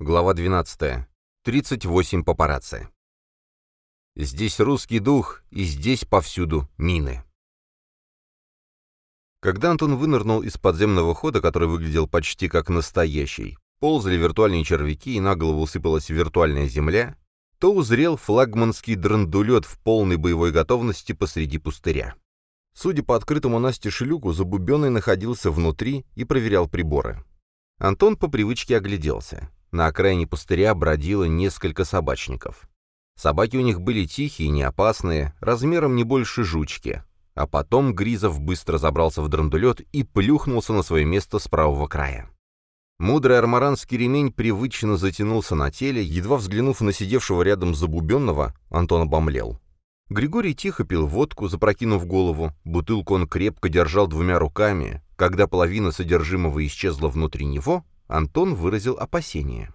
Глава 12. 38 папарацци. Здесь русский дух, и здесь повсюду мины. Когда Антон вынырнул из подземного хода, который выглядел почти как настоящий, ползали виртуальные червяки и на голову усыпалась виртуальная земля, то узрел флагманский драндулет в полной боевой готовности посреди пустыря. Судя по открытому Насте шлюку, Забубенный находился внутри и проверял приборы. Антон по привычке огляделся. На окраине пустыря бродило несколько собачников. Собаки у них были тихие, не опасные, размером не больше жучки. А потом Гризов быстро забрался в драндулет и плюхнулся на свое место с правого края. Мудрый армаранский ремень привычно затянулся на теле, едва взглянув на сидевшего рядом забубенного, Антон обомлел. Григорий тихо пил водку, запрокинув голову, бутылку он крепко держал двумя руками. Когда половина содержимого исчезла внутри него, Антон выразил опасение.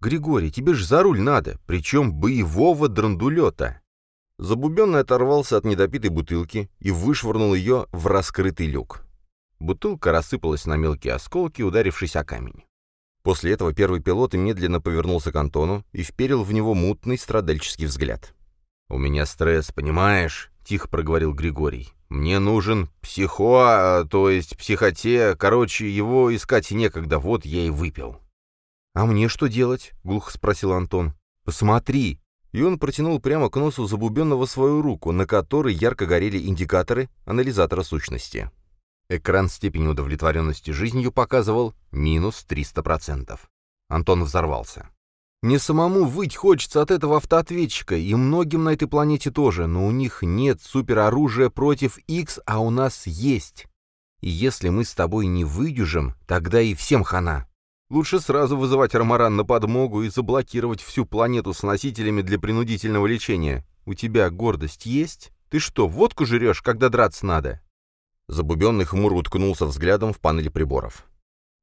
«Григорий, тебе ж за руль надо, причем боевого драндулета!» Забубенный оторвался от недопитой бутылки и вышвырнул ее в раскрытый люк. Бутылка рассыпалась на мелкие осколки, ударившись о камень. После этого первый пилот медленно повернулся к Антону и вперил в него мутный страдальческий взгляд. «У меня стресс, понимаешь?» — тихо проговорил Григорий. Мне нужен психо, то есть психоте, короче, его искать некогда, вот я и выпил». «А мне что делать?» — глухо спросил Антон. «Посмотри!» И он протянул прямо к носу забубенного свою руку, на которой ярко горели индикаторы анализатора сущности. Экран степени удовлетворенности жизнью показывал минус 300%. Антон взорвался. Мне самому выть хочется от этого автоответчика, и многим на этой планете тоже, но у них нет супероружия против X, а у нас есть. И если мы с тобой не выдюжим, тогда и всем хана. Лучше сразу вызывать Ромаран на подмогу и заблокировать всю планету с носителями для принудительного лечения. У тебя гордость есть? Ты что, водку жрешь, когда драться надо?» Забубенный хмур уткнулся взглядом в панели приборов.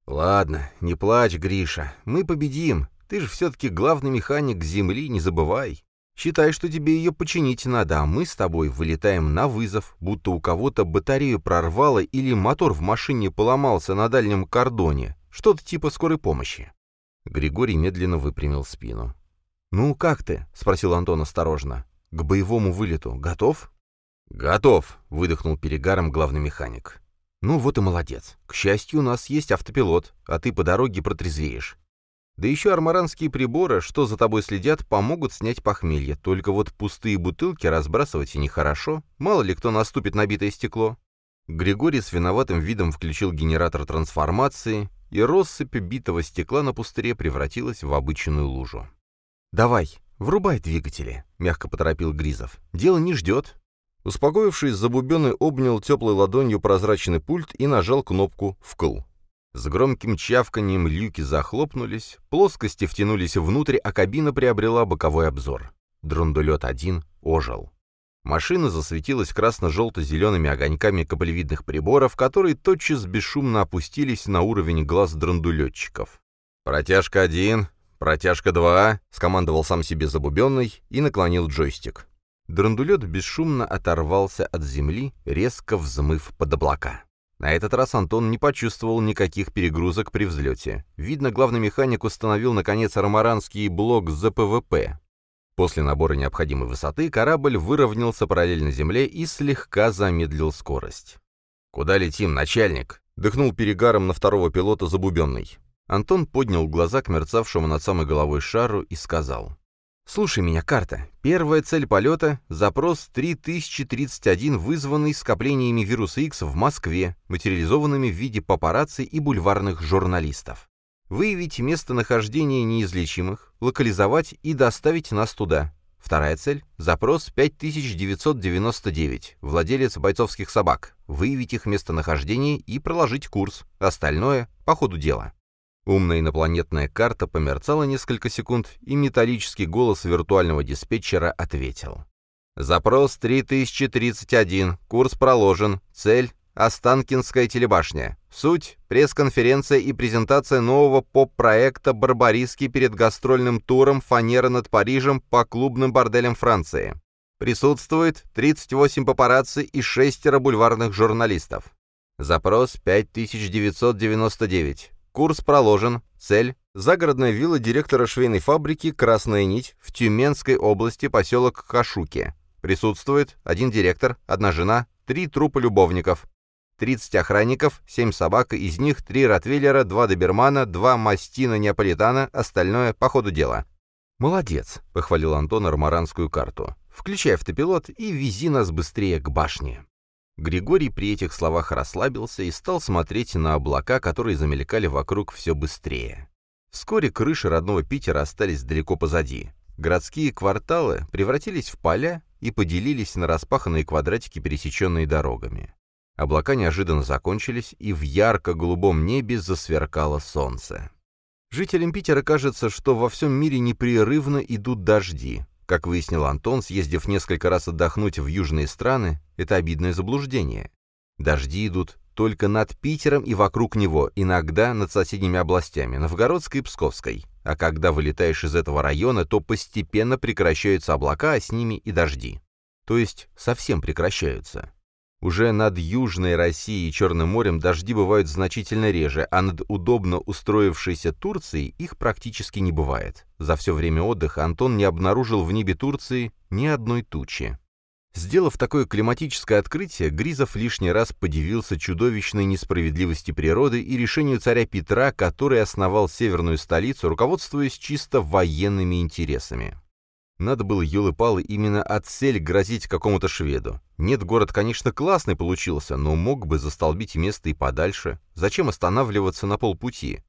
«Ладно, не плачь, Гриша, мы победим. Ты же все-таки главный механик Земли, не забывай. Считай, что тебе ее починить надо, а мы с тобой вылетаем на вызов, будто у кого-то батарею прорвало или мотор в машине поломался на дальнем кордоне. Что-то типа скорой помощи». Григорий медленно выпрямил спину. «Ну, как ты?» — спросил Антон осторожно. «К боевому вылету готов?» «Готов», — выдохнул перегаром главный механик. «Ну вот и молодец. К счастью, у нас есть автопилот, а ты по дороге протрезвеешь. Да еще армаранские приборы, что за тобой следят, помогут снять похмелье. Только вот пустые бутылки разбрасывать и нехорошо. Мало ли кто наступит на битое стекло. Григорий с виноватым видом включил генератор трансформации, и россыпь битого стекла на пустыре превратилась в обычную лужу. «Давай, врубай двигатели», — мягко поторопил Гризов. «Дело не ждет». Успокоившись, Забубенный обнял теплой ладонью прозрачный пульт и нажал кнопку «вкл». С громким чавканием люки захлопнулись, плоскости втянулись внутрь, а кабина приобрела боковой обзор. Дрондулет-1 ожил. Машина засветилась красно-желто-зелеными огоньками каплевидных приборов, которые тотчас бесшумно опустились на уровень глаз драндулетчиков. «Протяжка 1, протяжка 2», — скомандовал сам себе забубенный и наклонил джойстик. Драндулет бесшумно оторвался от земли, резко взмыв под облака. На этот раз Антон не почувствовал никаких перегрузок при взлете. Видно, главный механик установил, наконец, армаранский блок ЗПВП. После набора необходимой высоты корабль выровнялся параллельно Земле и слегка замедлил скорость. «Куда летим, начальник?» — дыхнул перегаром на второго пилота забубенный. Антон поднял глаза к мерцавшему над самой головой шару и сказал. «Слушай меня, карта. Первая цель полета — запрос 3031, вызванный скоплениями вируса X в Москве, материализованными в виде папарацци и бульварных журналистов. Выявить местонахождение неизлечимых, локализовать и доставить нас туда. Вторая цель — запрос 5999, владелец бойцовских собак. Выявить их местонахождение и проложить курс. Остальное — по ходу дела. Умная инопланетная карта померцала несколько секунд, и металлический голос виртуального диспетчера ответил. «Запрос 3031. Курс проложен. Цель — Останкинская телебашня. Суть — пресс-конференция и презентация нового поп-проекта «Барбариски» перед гастрольным туром «Фанера над Парижем» по клубным борделям Франции. Присутствует 38 папарацци и шестеро бульварных журналистов. Запрос 5999. Курс проложен. Цель Загородная вилла директора швейной фабрики «Красная нить» в Тюменской области, поселок Кашуки. Присутствует один директор, одна жена, три трупа любовников, 30 охранников, 7 собак, из них 3 ротвейлера, 2 добермана, 2 мастина неаполитана, остальное по ходу дела. «Молодец», — похвалил Антон армаранскую карту. «Включай автопилот и вези нас быстрее к башне». Григорий при этих словах расслабился и стал смотреть на облака, которые замелькали вокруг все быстрее. Вскоре крыши родного Питера остались далеко позади. Городские кварталы превратились в поля и поделились на распаханные квадратики, пересеченные дорогами. Облака неожиданно закончились, и в ярко-голубом небе засверкало солнце. Жителям Питера кажется, что во всем мире непрерывно идут дожди. Как выяснил Антон, съездив несколько раз отдохнуть в южные страны, это обидное заблуждение. Дожди идут только над Питером и вокруг него, иногда над соседними областями, Новгородской и Псковской. А когда вылетаешь из этого района, то постепенно прекращаются облака, а с ними и дожди. То есть совсем прекращаются. Уже над Южной Россией и Черным морем дожди бывают значительно реже, а над удобно устроившейся Турцией их практически не бывает. За все время отдыха Антон не обнаружил в небе Турции ни одной тучи. Сделав такое климатическое открытие, Гризов лишний раз подивился чудовищной несправедливости природы и решению царя Петра, который основал северную столицу, руководствуясь чисто военными интересами. Надо было елы-палы именно от цель грозить какому-то шведу. Нет, город, конечно, классный получился, но мог бы застолбить место и подальше. Зачем останавливаться на полпути?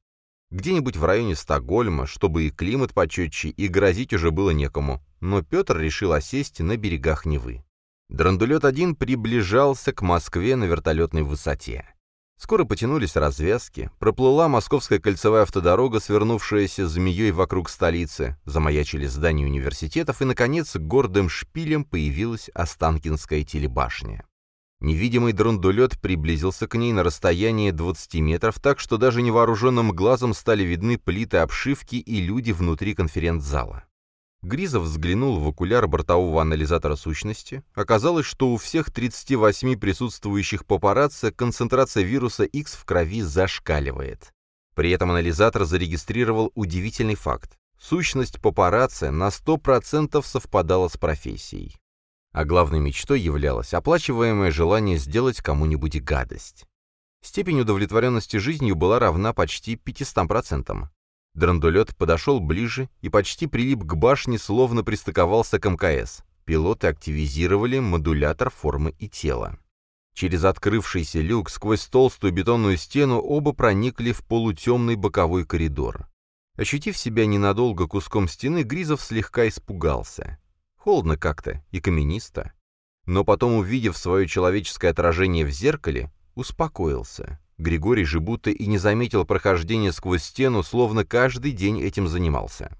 Где-нибудь в районе Стокгольма, чтобы и климат почетче, и грозить уже было некому. Но Петр решил осесть на берегах Невы. Драндулет-1 приближался к Москве на вертолетной высоте. Скоро потянулись развязки, проплыла московская кольцевая автодорога, свернувшаяся змеей вокруг столицы, замаячили здания университетов, и, наконец, гордым шпилем появилась Останкинская телебашня. Невидимый драндулет приблизился к ней на расстояние 20 метров, так что даже невооруженным глазом стали видны плиты обшивки и люди внутри конференц-зала. Гризов взглянул в окуляр бортового анализатора сущности. Оказалось, что у всех 38 присутствующих папарацци концентрация вируса X в крови зашкаливает. При этом анализатор зарегистрировал удивительный факт. Сущность папарацци на 100% совпадала с профессией. А главной мечтой являлось оплачиваемое желание сделать кому-нибудь гадость. Степень удовлетворенности жизнью была равна почти 500%. Драндулет подошел ближе и почти прилип к башне, словно пристыковался к МКС. Пилоты активизировали модулятор формы и тела. Через открывшийся люк сквозь толстую бетонную стену оба проникли в полутемный боковой коридор. Ощутив себя ненадолго куском стены, Гризов слегка испугался. Холодно как-то и каменисто. Но потом, увидев свое человеческое отражение в зеркале, успокоился. Григорий же будто и не заметил прохождения сквозь стену, словно каждый день этим занимался.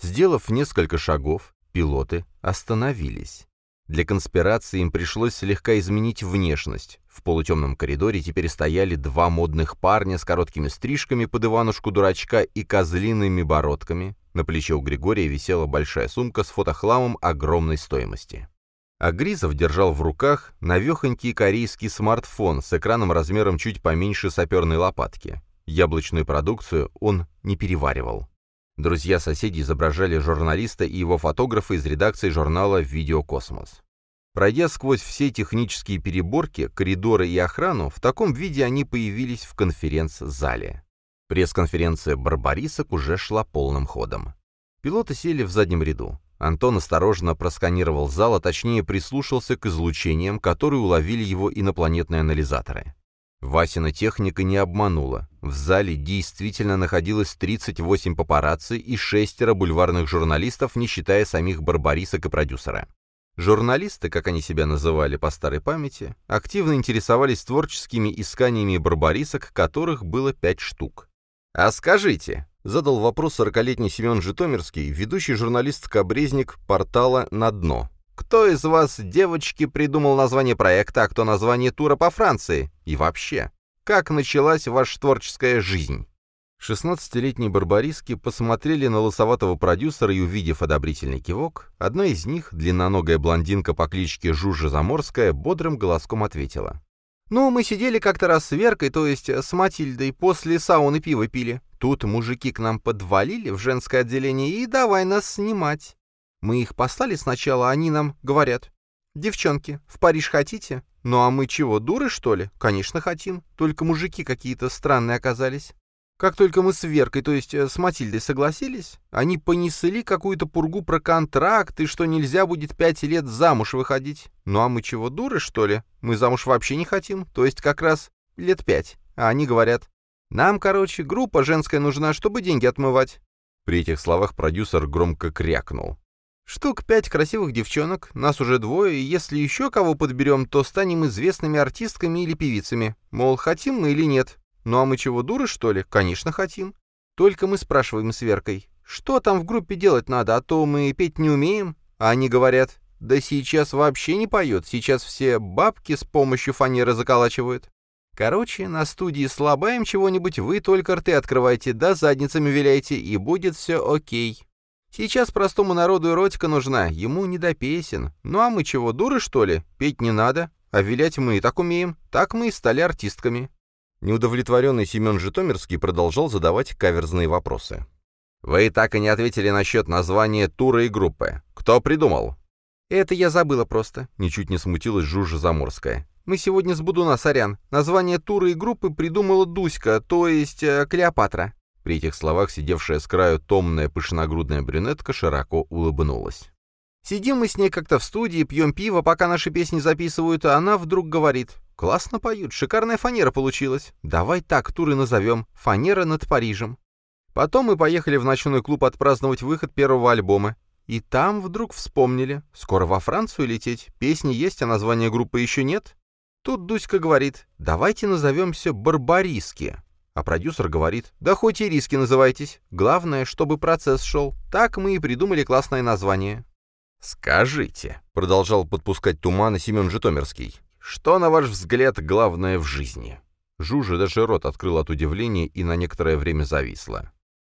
Сделав несколько шагов, пилоты остановились. Для конспирации им пришлось слегка изменить внешность. В полутемном коридоре теперь стояли два модных парня с короткими стрижками под Иванушку-дурачка и козлиными бородками. На плече у Григория висела большая сумка с фотохламом огромной стоимости. А Гризов держал в руках навехонький корейский смартфон с экраном размером чуть поменьше саперной лопатки. Яблочную продукцию он не переваривал. Друзья-соседи изображали журналиста и его фотографа из редакции журнала «Видеокосмос». Пройдя сквозь все технические переборки, коридоры и охрану, в таком виде они появились в конференц-зале. Пресс-конференция «Барбарисок» уже шла полным ходом. Пилоты сели в заднем ряду. Антон осторожно просканировал зал, а точнее прислушался к излучениям, которые уловили его инопланетные анализаторы. Васина техника не обманула. В зале действительно находилось 38 папарацци и шестеро бульварных журналистов, не считая самих барбарисок и продюсера. Журналисты, как они себя называли по старой памяти, активно интересовались творческими исканиями барбарисок, которых было пять штук. «А скажите, Задал вопрос сорокалетний Семен Житомирский, ведущий журналист-кабрезник портала «На дно». «Кто из вас, девочки, придумал название проекта, а кто название тура по Франции? И вообще, как началась ваша творческая жизнь?» Шестнадцатилетние барбариски посмотрели на лысоватого продюсера и, увидев одобрительный кивок, одна из них, длинноногая блондинка по кличке Жужа Заморская, бодрым голоском ответила. «Ну, мы сидели как-то раз с Веркой, то есть с Матильдой, после сауны пиво пили. Тут мужики к нам подвалили в женское отделение и давай нас снимать. Мы их послали сначала, они нам говорят, «Девчонки, в Париж хотите?» «Ну а мы чего, дуры, что ли?» «Конечно, хотим. Только мужики какие-то странные оказались. Как только мы с Веркой, то есть э, с Матильдой, согласились, они понесли какую-то пургу про контракт и что нельзя будет пять лет замуж выходить. Ну а мы чего, дуры, что ли? Мы замуж вообще не хотим, то есть как раз лет пять. А они говорят, нам, короче, группа женская нужна, чтобы деньги отмывать. При этих словах продюсер громко крякнул. Штук пять красивых девчонок, нас уже двое, и если еще кого подберем, то станем известными артистками или певицами. Мол, хотим мы или нет. Ну а мы чего, дуры, что ли? Конечно, хотим. Только мы спрашиваем с Веркой, что там в группе делать надо, а то мы петь не умеем. А они говорят, да сейчас вообще не поет, сейчас все бабки с помощью фанеры заколачивают. Короче, на студии слабаем чего-нибудь, вы только рты открывайте, да задницами виляйте, и будет все окей. Сейчас простому народу эротика нужна, ему не до песен. Ну а мы чего, дуры, что ли? Петь не надо. А вилять мы и так умеем. Так мы и стали артистками. Неудовлетворенный Семен Житомирский продолжал задавать каверзные вопросы. «Вы так и не ответили насчет названия тура и группы. Кто придумал?» «Это я забыла просто», — ничуть не смутилась Жужа Заморская. «Мы сегодня с Будуна, сорян. Название тура и группы придумала Дуська, то есть э, Клеопатра». При этих словах сидевшая с краю томная пышногрудная брюнетка широко улыбнулась. Сидим мы с ней как-то в студии, пьем пиво, пока наши песни записывают, а она вдруг говорит, «Классно поют, шикарная фанера получилась. Давай так туры назовем, фанера над Парижем». Потом мы поехали в ночной клуб отпраздновать выход первого альбома. И там вдруг вспомнили, скоро во Францию лететь, песни есть, а названия группы еще нет. Тут Дуська говорит, давайте назовемся Барбариски. А продюсер говорит, да хоть и риски называйтесь, главное, чтобы процесс шел. Так мы и придумали классное название. «Скажите», — продолжал подпускать тумана Семен Житомирский, «что, на ваш взгляд, главное в жизни?» Жужа даже рот открыл от удивления и на некоторое время зависла.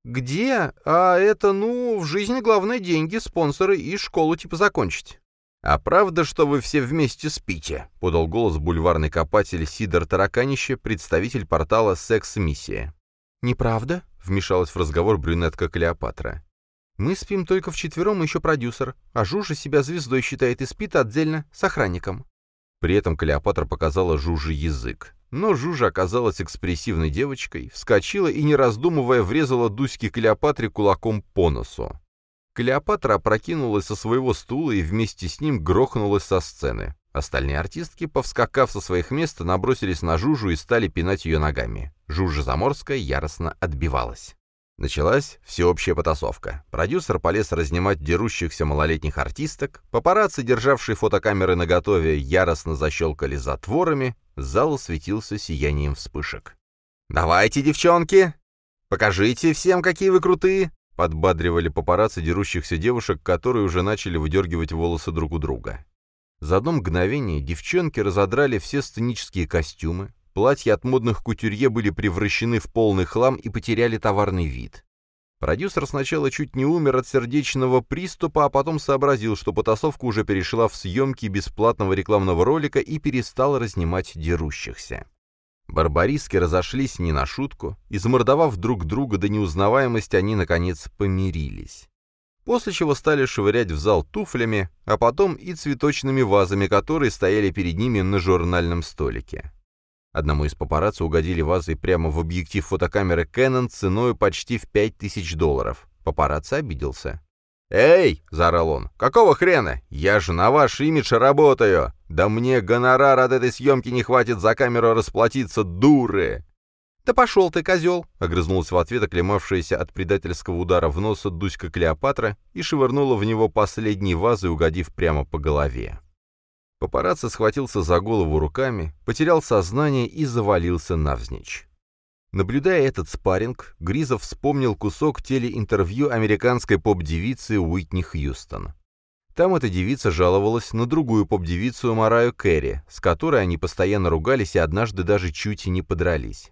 «Где? А это, ну, в жизни главное деньги, спонсоры и школу типа закончить». «А правда, что вы все вместе спите?» — подал голос бульварный копатель Сидор Тараканище, представитель портала «Секс-миссия». «Неправда?» — вмешалась в разговор брюнетка Клеопатра. Мы спим только вчетвером, еще продюсер, а Жужа себя звездой считает и спит отдельно с охранником». При этом Клеопатра показала Жуже язык. Но Жужа оказалась экспрессивной девочкой, вскочила и, не раздумывая, врезала Дуське Клеопатре кулаком по носу. Клеопатра опрокинулась со своего стула и вместе с ним грохнулась со сцены. Остальные артистки, повскакав со своих мест, набросились на Жужу и стали пинать ее ногами. Жужа Заморская яростно отбивалась. Началась всеобщая потасовка. Продюсер полез разнимать дерущихся малолетних артисток, папарацци, державшие фотокамеры наготове, яростно защелкали затворами, зал светился сиянием вспышек. «Давайте, девчонки! Покажите всем, какие вы крутые!» Подбадривали папарацци дерущихся девушек, которые уже начали выдергивать волосы друг у друга. За одно мгновение девчонки разодрали все сценические костюмы, Платья от модных кутюрье были превращены в полный хлам и потеряли товарный вид. Продюсер сначала чуть не умер от сердечного приступа, а потом сообразил, что потасовка уже перешла в съемки бесплатного рекламного ролика и перестал разнимать дерущихся. Барбариски разошлись не на шутку, и замордовав друг друга до неузнаваемости, они, наконец, помирились. После чего стали швырять в зал туфлями, а потом и цветочными вазами, которые стояли перед ними на журнальном столике. Одному из папарацци угодили вазой прямо в объектив фотокамеры Canon ценой почти в 5000 долларов. Папарацци обиделся. «Эй!» — заорал он. «Какого хрена? Я же на ваш имидж работаю! Да мне гонорар от этой съемки не хватит за камеру расплатиться, дуры!» «Да пошел ты, козел!» — огрызнулась в ответ оклемавшаяся от предательского удара в нос Дуська Клеопатра и швырнула в него последней вазой, угодив прямо по голове. Папарацци схватился за голову руками, потерял сознание и завалился навзничь. Наблюдая этот спарринг, Гризов вспомнил кусок телеинтервью американской поп-девицы Уитни Хьюстон. Там эта девица жаловалась на другую поп-девицу Мараю Керри, с которой они постоянно ругались и однажды даже чуть и не подрались.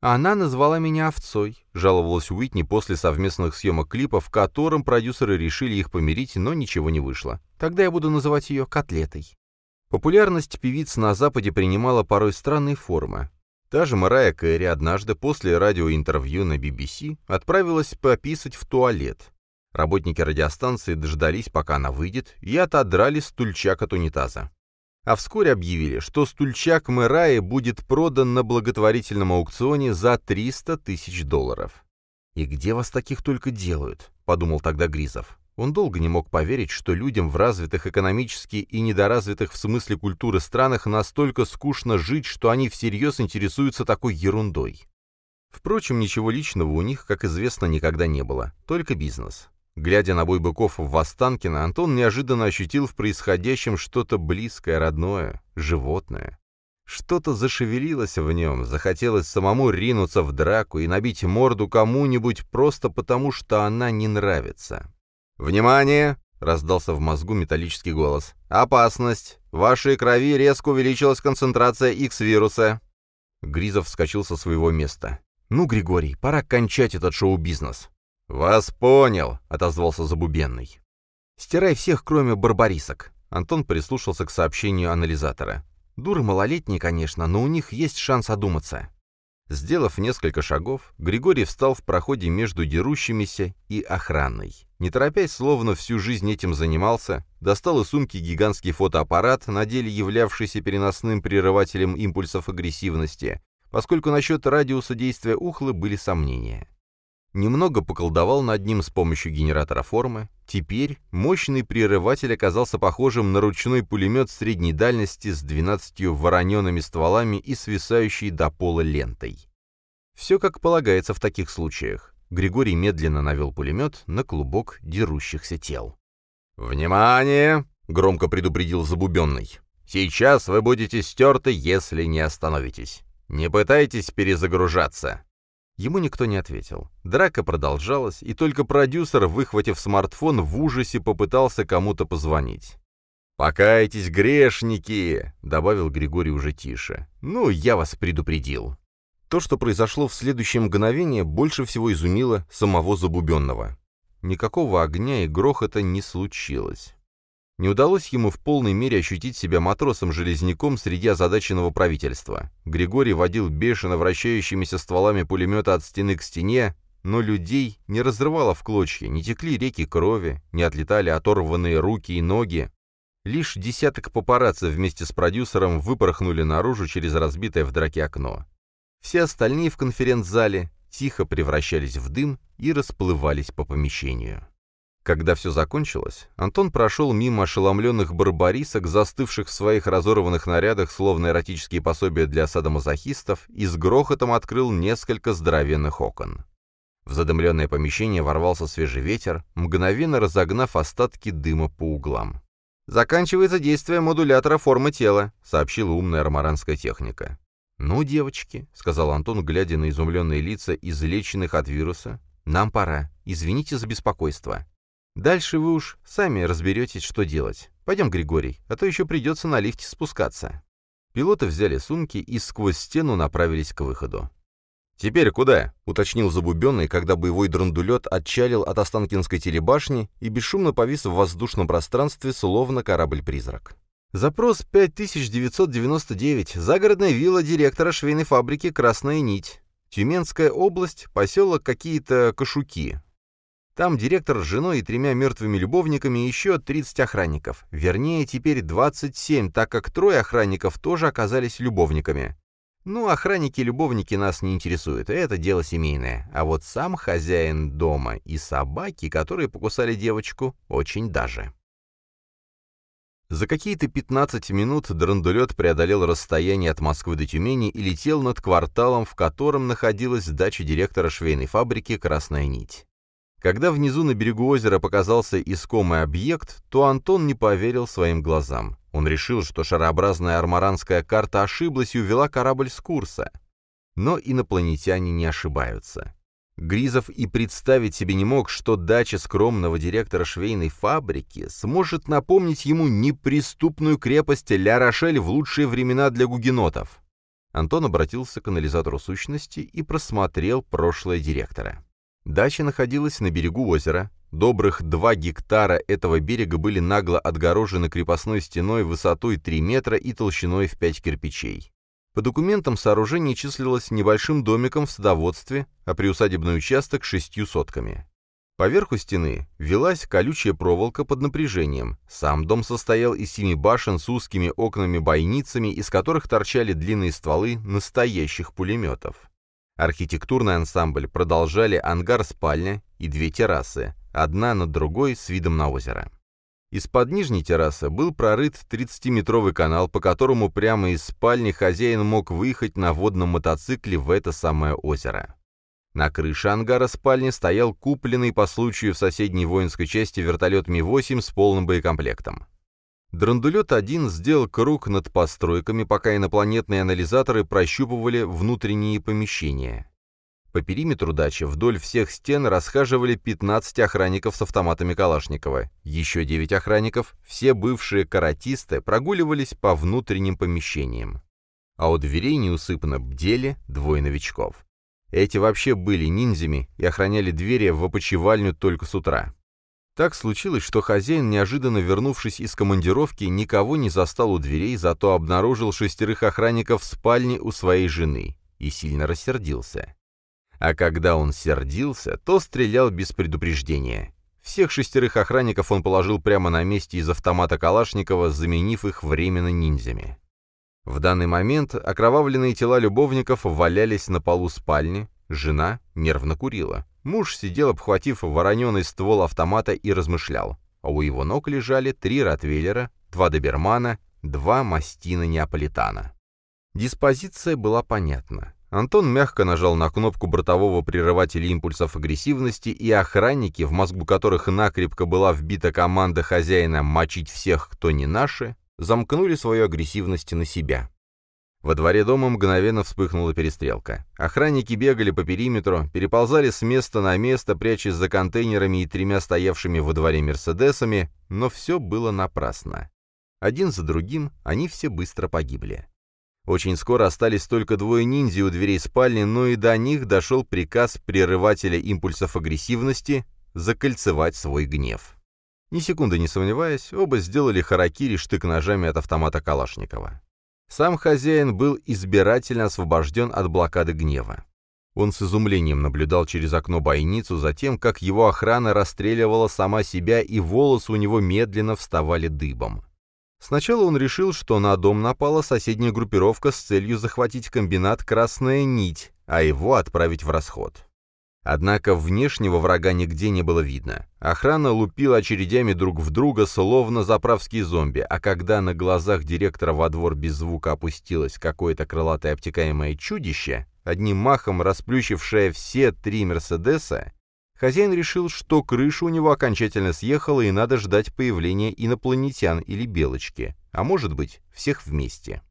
«Она назвала меня овцой», — жаловалась Уитни после совместных съемок клипа, в котором продюсеры решили их помирить, но ничего не вышло. «Тогда я буду называть ее котлетой». Популярность певиц на Западе принимала порой странные формы. Та же Марая Кэрри однажды после радиоинтервью на BBC отправилась пописать в туалет. Работники радиостанции дождались, пока она выйдет, и отодрали стульчак от унитаза. А вскоре объявили, что стульчак Мэраи будет продан на благотворительном аукционе за 300 тысяч долларов. «И где вас таких только делают?» — подумал тогда Гризов. Он долго не мог поверить, что людям в развитых экономически и недоразвитых в смысле культуры странах настолько скучно жить, что они всерьез интересуются такой ерундой. Впрочем, ничего личного у них, как известно, никогда не было, только бизнес. Глядя на бой быков в Останкино, Антон неожиданно ощутил в происходящем что-то близкое, родное, животное. Что-то зашевелилось в нем, захотелось самому ринуться в драку и набить морду кому-нибудь просто потому, что она не нравится. «Внимание!» — раздался в мозгу металлический голос. «Опасность! В вашей крови резко увеличилась концентрация X-вируса!» Гризов вскочил со своего места. «Ну, Григорий, пора кончать этот шоу-бизнес!» «Вас понял!» — отозвался Забубенный. «Стирай всех, кроме барбарисок!» Антон прислушался к сообщению анализатора. «Дуры малолетние, конечно, но у них есть шанс одуматься!» Сделав несколько шагов, Григорий встал в проходе между дерущимися и охраной. Не торопясь, словно всю жизнь этим занимался, достал из сумки гигантский фотоаппарат, на деле являвшийся переносным прерывателем импульсов агрессивности, поскольку насчет радиуса действия ухлы были сомнения. Немного поколдовал над ним с помощью генератора формы. Теперь мощный прерыватель оказался похожим на ручной пулемет средней дальности с 12 вороненными стволами и свисающей до пола лентой. Все как полагается в таких случаях. Григорий медленно навел пулемет на клубок дерущихся тел. «Внимание!» — громко предупредил Забубенный. «Сейчас вы будете стерты, если не остановитесь. Не пытайтесь перезагружаться. Ему никто не ответил. Драка продолжалась, и только продюсер, выхватив смартфон, в ужасе попытался кому-то позвонить. «Покайтесь, грешники!» — добавил Григорий уже тише. «Ну, я вас предупредил». То, что произошло в следующее мгновение, больше всего изумило самого Забубенного. Никакого огня и грохота не случилось. Не удалось ему в полной мере ощутить себя матросом-железняком среди озадаченного правительства. Григорий водил бешено вращающимися стволами пулемета от стены к стене, но людей не разрывало в клочья, не текли реки крови, не отлетали оторванные руки и ноги. Лишь десяток папарацци вместе с продюсером выпорхнули наружу через разбитое в драке окно. Все остальные в конференц-зале тихо превращались в дым и расплывались по помещению. Когда все закончилось, Антон прошел мимо ошеломленных барбарисок, застывших в своих разорванных нарядах, словно эротические пособия для садомазохистов, и с грохотом открыл несколько здоровенных окон. В задымленное помещение ворвался свежий ветер, мгновенно разогнав остатки дыма по углам. «Заканчивается действие модулятора формы тела», — сообщила умная армаранская техника. «Ну, девочки», — сказал Антон, глядя на изумленные лица, излеченных от вируса, — «нам пора. Извините за беспокойство». Дальше вы уж сами разберетесь, что делать. Пойдем, Григорий, а то еще придется на лифте спускаться». Пилоты взяли сумки и сквозь стену направились к выходу. «Теперь куда?» — уточнил Забубенный, когда боевой драндулет отчалил от Останкинской телебашни и бесшумно повис в воздушном пространстве, словно корабль-призрак. Запрос 5999. Загородная вилла директора швейной фабрики «Красная нить». Тюменская область, поселок какие-то Кашуки. Там директор с женой и тремя мертвыми любовниками и еще 30 охранников. Вернее, теперь 27, так как трое охранников тоже оказались любовниками. Ну, охранники и любовники нас не интересуют, это дело семейное. А вот сам хозяин дома и собаки, которые покусали девочку, очень даже. За какие-то 15 минут драндулет преодолел расстояние от Москвы до Тюмени и летел над кварталом, в котором находилась дача директора швейной фабрики «Красная нить». Когда внизу на берегу озера показался искомый объект, то Антон не поверил своим глазам. Он решил, что шарообразная армаранская карта ошиблась и увела корабль с курса. Но инопланетяне не ошибаются. Гризов и представить себе не мог, что дача скромного директора швейной фабрики сможет напомнить ему неприступную крепость Ля-Рошель в лучшие времена для гугенотов. Антон обратился к анализатору сущности и просмотрел прошлое директора. Дача находилась на берегу озера. Добрых два гектара этого берега были нагло отгорожены крепостной стеной высотой 3 метра и толщиной в 5 кирпичей. По документам сооружение числилось небольшим домиком в садоводстве, а приусадебный участок — шестью сотками. Поверху стены велась колючая проволока под напряжением. Сам дом состоял из семи башен с узкими окнами-бойницами, из которых торчали длинные стволы настоящих пулеметов. Архитектурный ансамбль продолжали ангар-спальня и две террасы, одна над другой с видом на озеро. Из-под нижней террасы был прорыт 30-метровый канал, по которому прямо из спальни хозяин мог выехать на водном мотоцикле в это самое озеро. На крыше ангара спальни стоял купленный по случаю в соседней воинской части вертолет Ми-8 с полным боекомплектом. Драндулет-1 сделал круг над постройками, пока инопланетные анализаторы прощупывали внутренние помещения. По периметру дачи вдоль всех стен расхаживали 15 охранников с автоматами Калашникова. Еще 9 охранников, все бывшие каратисты, прогуливались по внутренним помещениям. А у дверей неусыпно бдели двое новичков. Эти вообще были ниндзями и охраняли двери в опочивальню только с утра. Так случилось, что хозяин, неожиданно вернувшись из командировки, никого не застал у дверей, зато обнаружил шестерых охранников в спальне у своей жены и сильно рассердился. А когда он сердился, то стрелял без предупреждения. Всех шестерых охранников он положил прямо на месте из автомата Калашникова, заменив их временно ниндзями. В данный момент окровавленные тела любовников валялись на полу спальни, жена нервно курила. Муж сидел, обхватив вороненый ствол автомата и размышлял. А у его ног лежали три ротвейлера, два добермана, два мастина неаполитана. Диспозиция была понятна. Антон мягко нажал на кнопку бортового прерывателя импульсов агрессивности, и охранники, в мозгу которых накрепко была вбита команда хозяина «мочить всех, кто не наши», замкнули свою агрессивность на себя. Во дворе дома мгновенно вспыхнула перестрелка. Охранники бегали по периметру, переползали с места на место, прячась за контейнерами и тремя стоявшими во дворе «Мерседесами», но все было напрасно. Один за другим они все быстро погибли. Очень скоро остались только двое ниндзя у дверей спальни, но и до них дошел приказ прерывателя импульсов агрессивности закольцевать свой гнев. Ни секунды не сомневаясь, оба сделали харакири штык-ножами от автомата Калашникова. Сам хозяин был избирательно освобожден от блокады гнева. Он с изумлением наблюдал через окно бойницу за тем, как его охрана расстреливала сама себя, и волосы у него медленно вставали дыбом. Сначала он решил, что на дом напала соседняя группировка с целью захватить комбинат «Красная нить», а его отправить в расход. Однако внешнего врага нигде не было видно. Охрана лупила очередями друг в друга, словно заправские зомби, а когда на глазах директора во двор без звука опустилось какое-то крылатое обтекаемое чудище, одним махом расплющившее все три «Мерседеса», Хозяин решил, что крыша у него окончательно съехала и надо ждать появления инопланетян или белочки, а может быть, всех вместе.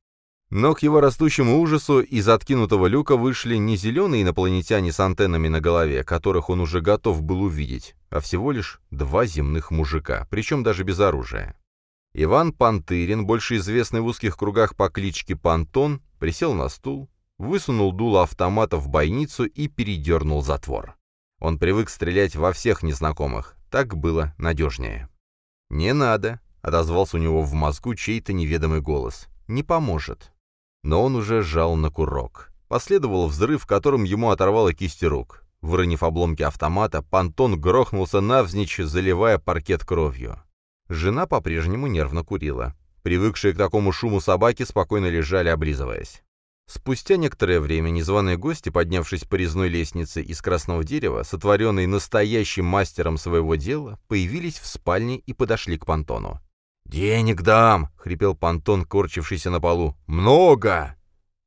Но к его растущему ужасу из откинутого люка вышли не зеленые инопланетяне с антеннами на голове, которых он уже готов был увидеть, а всего лишь два земных мужика, причем даже без оружия. Иван Пантырин, больше известный в узких кругах по кличке Пантон, присел на стул, высунул дуло автомата в бойницу и передернул затвор. Он привык стрелять во всех незнакомых, так было надежнее. «Не надо», — отозвался у него в мозгу чей-то неведомый голос. «Не поможет». Но он уже сжал на курок. Последовал взрыв, которым ему оторвало кисти рук. Выронив обломки автомата, понтон грохнулся навзничь, заливая паркет кровью. Жена по-прежнему нервно курила. Привыкшие к такому шуму собаки спокойно лежали, облизываясь. Спустя некоторое время незваные гости, поднявшись по резной лестнице из красного дерева, сотворенной настоящим мастером своего дела, появились в спальне и подошли к понтону. «Денег дам!» — хрипел понтон, корчившийся на полу. «Много!»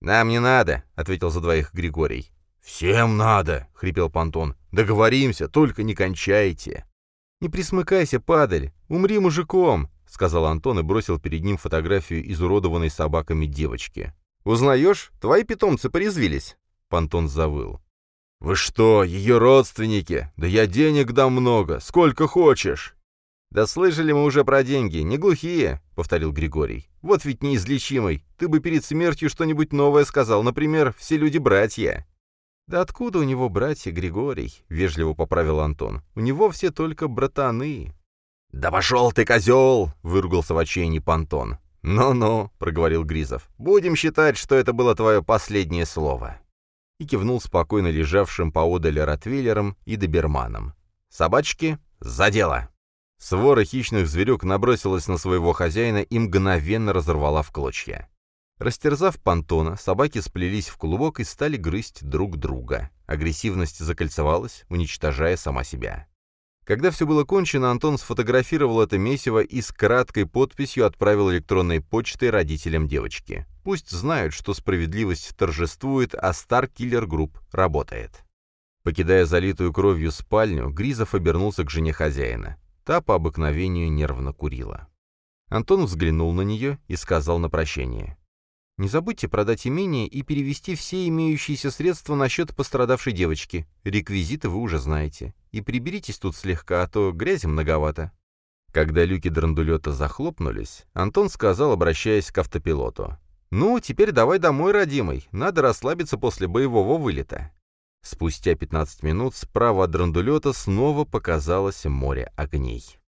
«Нам не надо!» — ответил за двоих Григорий. «Всем надо!» — хрипел понтон. «Договоримся, только не кончайте!» «Не присмыкайся, падаль! Умри мужиком!» — сказал Антон и бросил перед ним фотографию изуродованной собаками девочки. Узнаешь, твои питомцы порезвились?» Пантон завыл. «Вы что, ее родственники? Да я денег дам много, сколько хочешь!» «Да слышали мы уже про деньги, не глухие», — повторил Григорий. «Вот ведь неизлечимый. Ты бы перед смертью что-нибудь новое сказал, например, «все люди братья». «Да откуда у него братья, Григорий?» — вежливо поправил Антон. «У него все только братаны». «Да пошел ты, козел!» — выругался в отчаянии Пантон. «Ну-ну», — проговорил Гризов, — «будем считать, что это было твое последнее слово». И кивнул спокойно лежавшим поодаль Ротвейлером и доберманом. «Собачки, за дело!» Свора хищных зверек набросилась на своего хозяина и мгновенно разорвала в клочья. Растерзав понтона, собаки сплелись в клубок и стали грызть друг друга. Агрессивность закольцевалась, уничтожая сама себя. Когда все было кончено, Антон сфотографировал это месиво и с краткой подписью отправил электронной почтой родителям девочки. Пусть знают, что справедливость торжествует, а Star Killer Group работает. Покидая залитую кровью спальню, Гризов обернулся к жене хозяина. Та по обыкновению нервно курила. Антон взглянул на нее и сказал на прощение. «Не забудьте продать имение и перевести все имеющиеся средства на счет пострадавшей девочки. Реквизиты вы уже знаете. И приберитесь тут слегка, а то грязи многовато». Когда люки драндулета захлопнулись, Антон сказал, обращаясь к автопилоту. «Ну, теперь давай домой, родимый. Надо расслабиться после боевого вылета». Спустя 15 минут справа от драндулета снова показалось море огней.